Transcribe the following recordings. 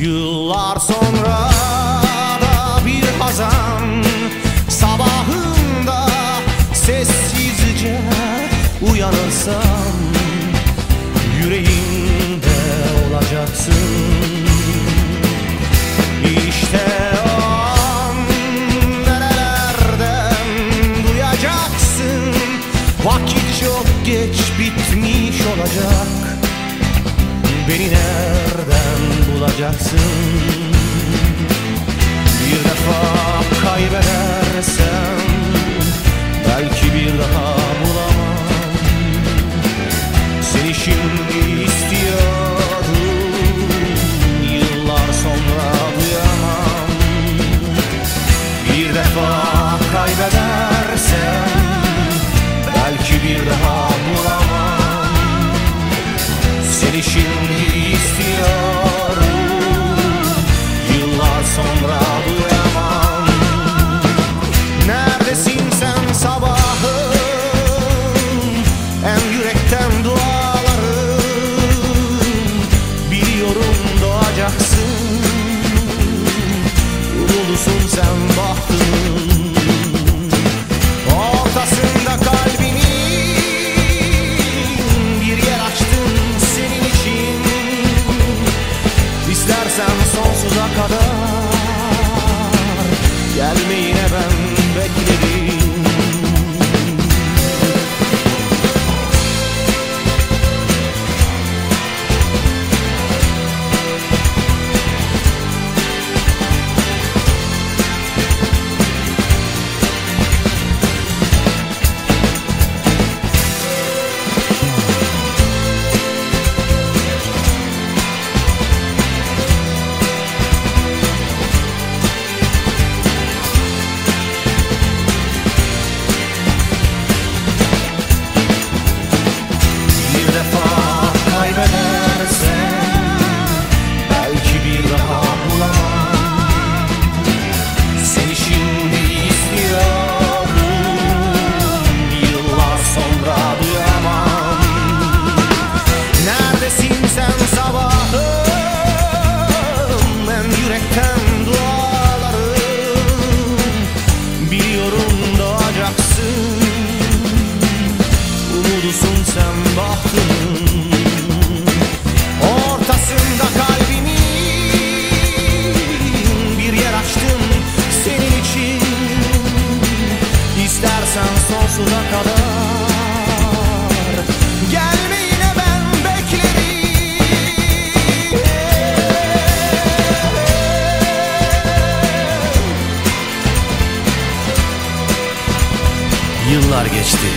Yıllar sonra da bir hazan. Sabahında sessizce uyanırsam Yüreğimde olacaksın. İşte o an nerelerden duyacaksın? Vakit çok geç bitmiş olacak Beni nereden bulacaksın? Bir defa kaybedersem Belki bir daha bulamam. Seni şimdi istiyorum Yıllar sonra duyamam. Bir defa kaybedersem Belki bir daha Seni şimdi gelme yine ben Ortasında kalbimin Bir yer açtım senin için. İstersen sonsuza kadar Gelme yine ben beklerim. Yıllar geçti,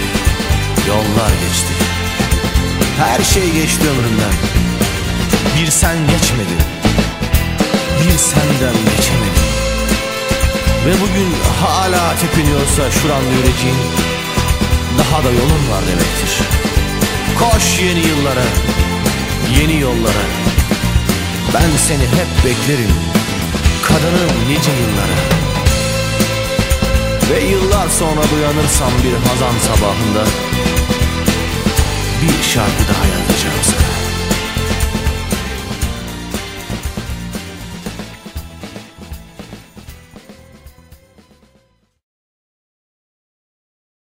yollar geçti Her şey geçti ömrümden. Bir sen geçmedi Bir senden geçemedim. Ve bugün hala tepiniyorsa şuranda yüreceğin Daha da yolun var demektir. Koş yeni yıllara, yeni yollara. Ben seni hep beklerim Kadınım nice yıllara. Ve yıllar sonra uyanırsam bir hazan sabahında bir şarkı daha yazacağım sana.